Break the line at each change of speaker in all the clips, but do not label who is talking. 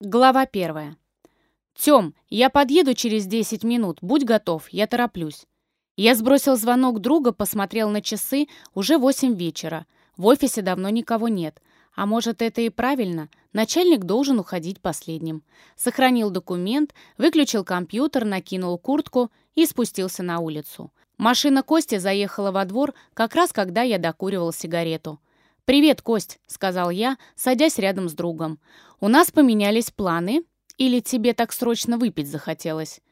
Глава первая. «Тём, я подъеду через 10 минут, будь готов, я тороплюсь». Я сбросил звонок друга, посмотрел на часы, уже 8 вечера. В офисе давно никого нет. А может, это и правильно? Начальник должен уходить последним. Сохранил документ, выключил компьютер, накинул куртку и спустился на улицу. Машина Кости заехала во двор, как раз когда я докуривал сигарету. «Привет, Кость», — сказал я, садясь рядом с другом. «У нас поменялись планы, или тебе так срочно выпить захотелось?»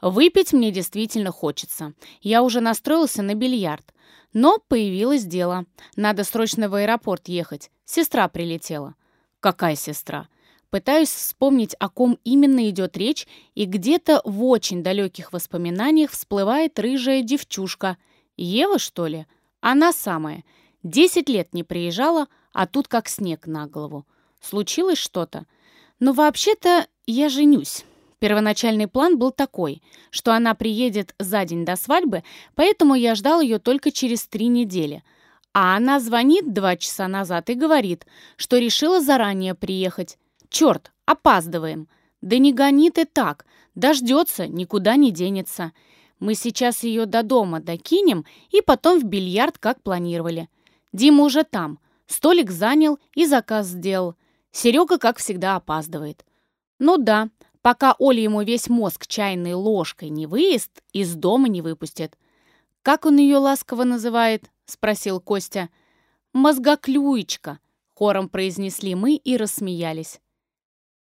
«Выпить мне действительно хочется. Я уже настроился на бильярд. Но появилось дело. Надо срочно в аэропорт ехать. Сестра прилетела». «Какая сестра?» Пытаюсь вспомнить, о ком именно идет речь, и где-то в очень далеких воспоминаниях всплывает рыжая девчушка. Ева, что ли? Она самая. Десять лет не приезжала, а тут как снег на голову. Случилось что-то? Но вообще-то я женюсь. Первоначальный план был такой, что она приедет за день до свадьбы, поэтому я ждал ее только через три недели. А она звонит два часа назад и говорит, что решила заранее приехать. Черт, опаздываем. Да не гони ты так, дождется, никуда не денется. Мы сейчас ее до дома докинем и потом в бильярд, как планировали. Дима уже там. Столик занял и заказ сделал. Серега, как всегда, опаздывает. Ну да, пока Оля ему весь мозг чайной ложкой не выест, из дома не выпустит. «Как он ее ласково называет?» — спросил Костя. «Мозгоклюечка», — хором произнесли мы и рассмеялись.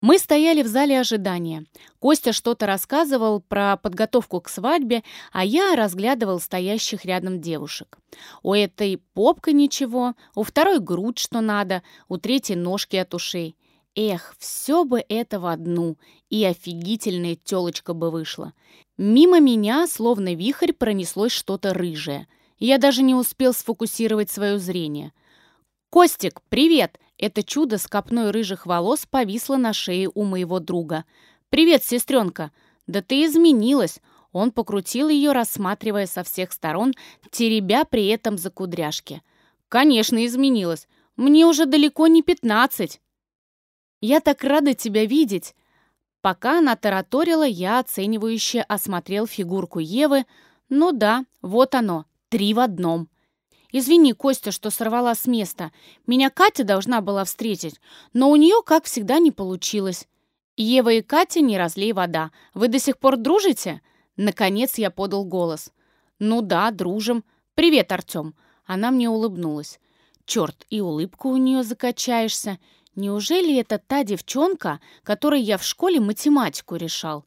Мы стояли в зале ожидания. Костя что-то рассказывал про подготовку к свадьбе, а я разглядывал стоящих рядом девушек. У этой попка ничего, у второй грудь что надо, у третьей ножки от ушей. Эх, все бы это в одну, и офигительная телочка бы вышла. Мимо меня, словно вихрь, пронеслось что-то рыжее. Я даже не успел сфокусировать свое зрение. «Костик, привет!» Это чудо с копной рыжих волос повисло на шее у моего друга. «Привет, сестренка!» «Да ты изменилась!» Он покрутил ее, рассматривая со всех сторон, теребя при этом за кудряшки. «Конечно, изменилась. Мне уже далеко не пятнадцать!» «Я так рада тебя видеть!» Пока она тараторила, я оценивающе осмотрел фигурку Евы. «Ну да, вот оно, три в одном!» «Извини, Костя, что сорвала с места. Меня Катя должна была встретить, но у нее, как всегда, не получилось. Ева и Катя, не разлей вода. Вы до сих пор дружите?» Наконец я подал голос. «Ну да, дружим. Привет, Артем». Она мне улыбнулась. «Черт, и улыбку у нее закачаешься. Неужели это та девчонка, которой я в школе математику решал?»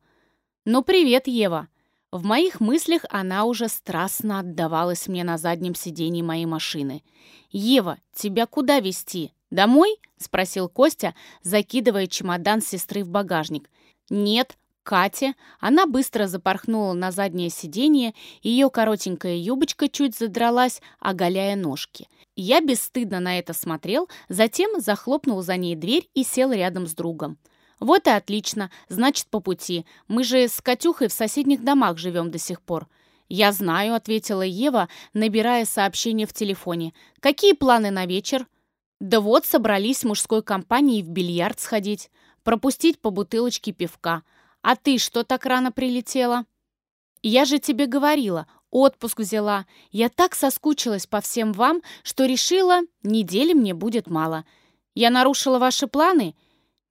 «Ну, привет, Ева». В моих мыслях она уже страстно отдавалась мне на заднем сидении моей машины. «Ева, тебя куда везти? Домой?» — спросил Костя, закидывая чемодан сестры в багажник. «Нет, Кате». Она быстро запорхнула на заднее сиденье, ее коротенькая юбочка чуть задралась, оголяя ножки. Я бесстыдно на это смотрел, затем захлопнул за ней дверь и сел рядом с другом. «Вот и отлично, значит, по пути. Мы же с Катюхой в соседних домах живем до сих пор». «Я знаю», — ответила Ева, набирая сообщение в телефоне. «Какие планы на вечер?» «Да вот, собрались мужской компанией в бильярд сходить, пропустить по бутылочке пивка. А ты что так рано прилетела?» «Я же тебе говорила, отпуск взяла. Я так соскучилась по всем вам, что решила, недели мне будет мало. Я нарушила ваши планы?»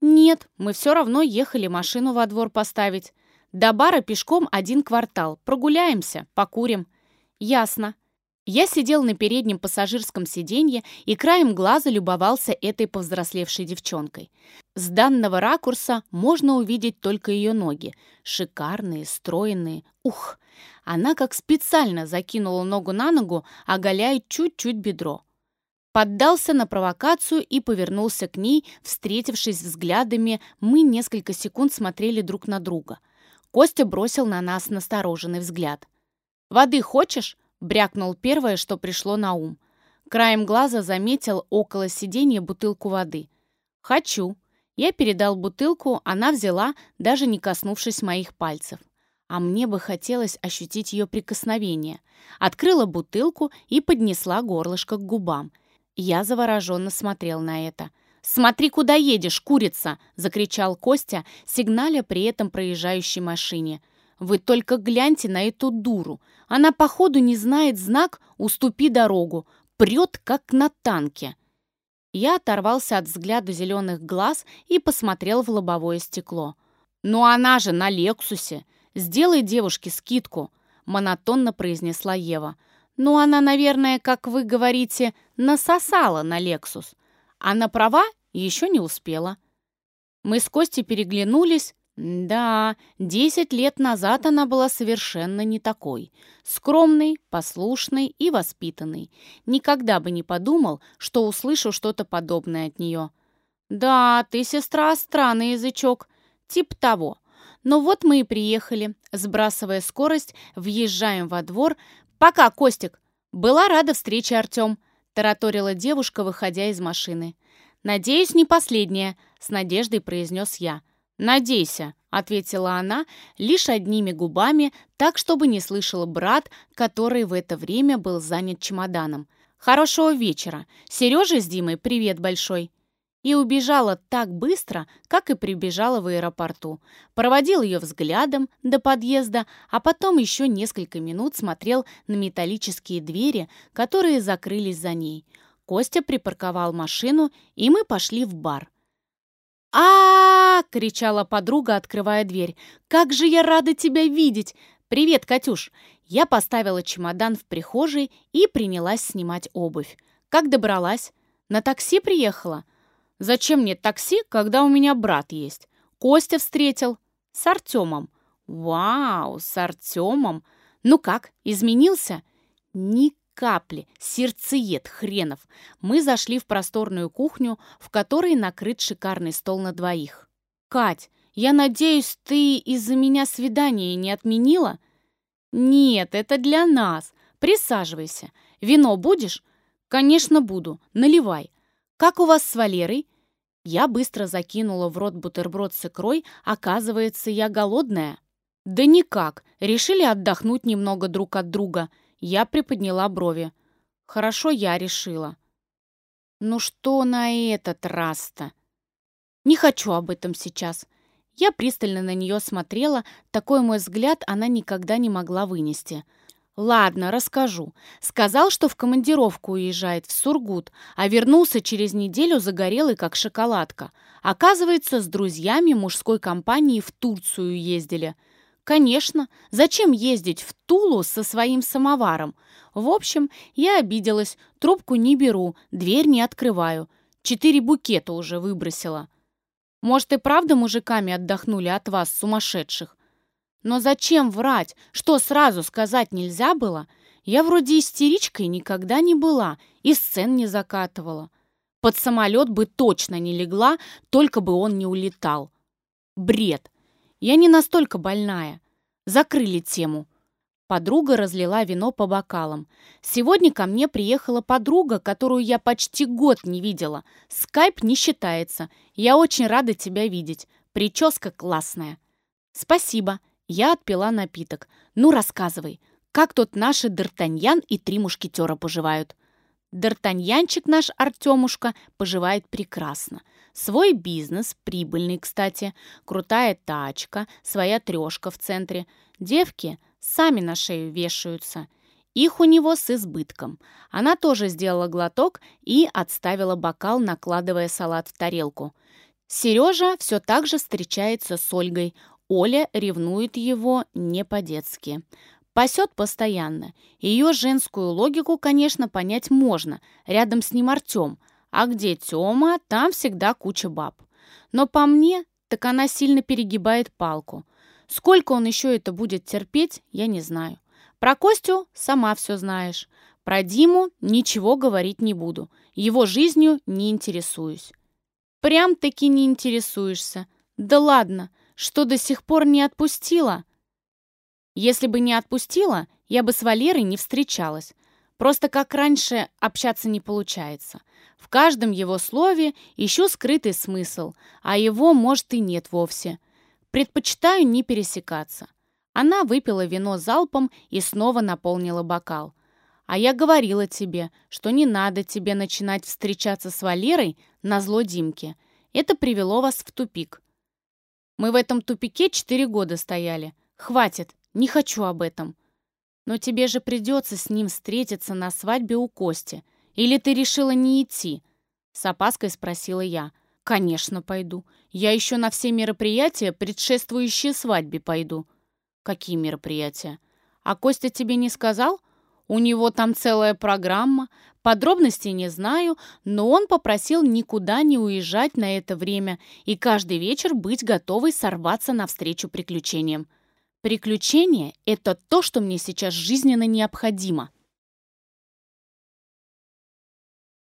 «Нет, мы все равно ехали машину во двор поставить. До бара пешком один квартал. Прогуляемся, покурим». «Ясно». Я сидел на переднем пассажирском сиденье и краем глаза любовался этой повзрослевшей девчонкой. С данного ракурса можно увидеть только ее ноги. Шикарные, стройные. Ух! Она как специально закинула ногу на ногу, оголяя чуть-чуть бедро поддался на провокацию и повернулся к ней, встретившись взглядами, мы несколько секунд смотрели друг на друга. Костя бросил на нас настороженный взгляд. «Воды хочешь?» — брякнул первое, что пришло на ум. Краем глаза заметил около сиденья бутылку воды. «Хочу». Я передал бутылку, она взяла, даже не коснувшись моих пальцев. А мне бы хотелось ощутить ее прикосновение. Открыла бутылку и поднесла горлышко к губам — я завороженно смотрел на это. «Смотри, куда едешь, курица!» — закричал Костя, сигналя при этом проезжающей машине. «Вы только гляньте на эту дуру! Она, походу, не знает знак «Уступи дорогу», прет, как на танке!» Я оторвался от взгляда зеленых глаз и посмотрел в лобовое стекло. «Ну она же на Лексусе! Сделай девушке скидку!» — монотонно произнесла Ева. «Ну она, наверное, как вы говорите, насосала на Лексус, а на права еще не успела». Мы с Костей переглянулись, да, десять лет назад она была совершенно не такой. Скромной, послушной и воспитанной. Никогда бы не подумал, что услышу что-то подобное от нее. «Да, ты, сестра, странный язычок. Тип того. Но вот мы и приехали. Сбрасывая скорость, въезжаем во двор. Пока, Костик. Была рада встрече, Артем», — тараторила девушка, выходя из машины. «Надеюсь, не последняя», — с надеждой произнес я. «Надейся», — ответила она лишь одними губами, так, чтобы не слышал брат, который в это время был занят чемоданом. «Хорошего вечера. Сережа с Димой привет большой». И убежала так быстро, как и прибежала в аэропорту. Проводил ее взглядом до подъезда, а потом еще несколько минут смотрел на металлические двери, которые закрылись за ней. Костя припарковал машину, и мы пошли в бар а, кричала подруга, открывая дверь. «Как же я рада тебя видеть! Привет, Катюш!» Я поставила чемодан в прихожей и принялась снимать обувь. «Как добралась? На такси приехала?» «Зачем мне такси, когда у меня брат есть?» «Костя встретил. С Артемом». «Вау, с Артемом! Ну как, изменился?» «Ни капли, сердцеед хренов. Мы зашли в просторную кухню, в которой накрыт шикарный стол на двоих. «Кать, я надеюсь, ты из-за меня свидание не отменила?» «Нет, это для нас. Присаживайся. Вино будешь?» «Конечно, буду. Наливай. Как у вас с Валерой?» Я быстро закинула в рот бутерброд с икрой, оказывается, я голодная. «Да никак. Решили отдохнуть немного друг от друга». Я приподняла брови. Хорошо я решила. Ну что на этот раз-то? Не хочу об этом сейчас. Я пристально на нее смотрела, такой мой взгляд она никогда не могла вынести. «Ладно, расскажу. Сказал, что в командировку уезжает в Сургут, а вернулся через неделю загорелый, как шоколадка. Оказывается, с друзьями мужской компании в Турцию ездили. Конечно, зачем ездить в Тулу со своим самоваром? В общем, я обиделась, трубку не беру, дверь не открываю. Четыре букета уже выбросила. Может, и правда мужиками отдохнули от вас, сумасшедших? Но зачем врать? Что, сразу сказать нельзя было? Я вроде истеричкой никогда не была и сцен не закатывала. Под самолет бы точно не легла, только бы он не улетал. Бред. Я не настолько больная. Закрыли тему. Подруга разлила вино по бокалам. Сегодня ко мне приехала подруга, которую я почти год не видела. Скайп не считается. Я очень рада тебя видеть. Прическа классная. Спасибо. Я отпила напиток. Ну, рассказывай, как тут наши Д'Артаньян и три мушкетера поживают? Д'Артаньянчик наш Артемушка поживает прекрасно. Свой бизнес, прибыльный, кстати, крутая тачка, своя трешка в центре. Девки сами на шею вешаются. Их у него с избытком. Она тоже сделала глоток и отставила бокал, накладывая салат в тарелку. Сережа все так же встречается с Ольгой. Оля ревнует его не по-детски. Пасет постоянно. Ее женскую логику, конечно, понять можно. Рядом с ним Артем. А где Тема, там всегда куча баб. Но по мне, так она сильно перегибает палку. Сколько он еще это будет терпеть, я не знаю. Про Костю сама все знаешь. Про Диму ничего говорить не буду. Его жизнью не интересуюсь. Прям-таки не интересуешься. Да ладно, что до сих пор не отпустила? Если бы не отпустила, я бы с Валерой не встречалась. Просто как раньше общаться не получается. В каждом его слове ищу скрытый смысл, а его, может, и нет вовсе. Предпочитаю не пересекаться. Она выпила вино залпом и снова наполнила бокал. А я говорила тебе, что не надо тебе начинать встречаться с Валерой на зло Димке. Это привело вас в тупик. Мы в этом тупике четыре года стояли. Хватит, не хочу об этом. Но тебе же придется с ним встретиться на свадьбе у Кости. Или ты решила не идти?» С опаской спросила я. «Конечно, пойду. Я еще на все мероприятия, предшествующие свадьбе, пойду». «Какие мероприятия? А Костя тебе не сказал?» У него там целая программа. Подробностей не знаю, но он попросил никуда не уезжать на это время и каждый вечер быть готовой сорваться навстречу приключениям. Приключения — это то, что мне сейчас жизненно необходимо.